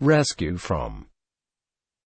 Rescue from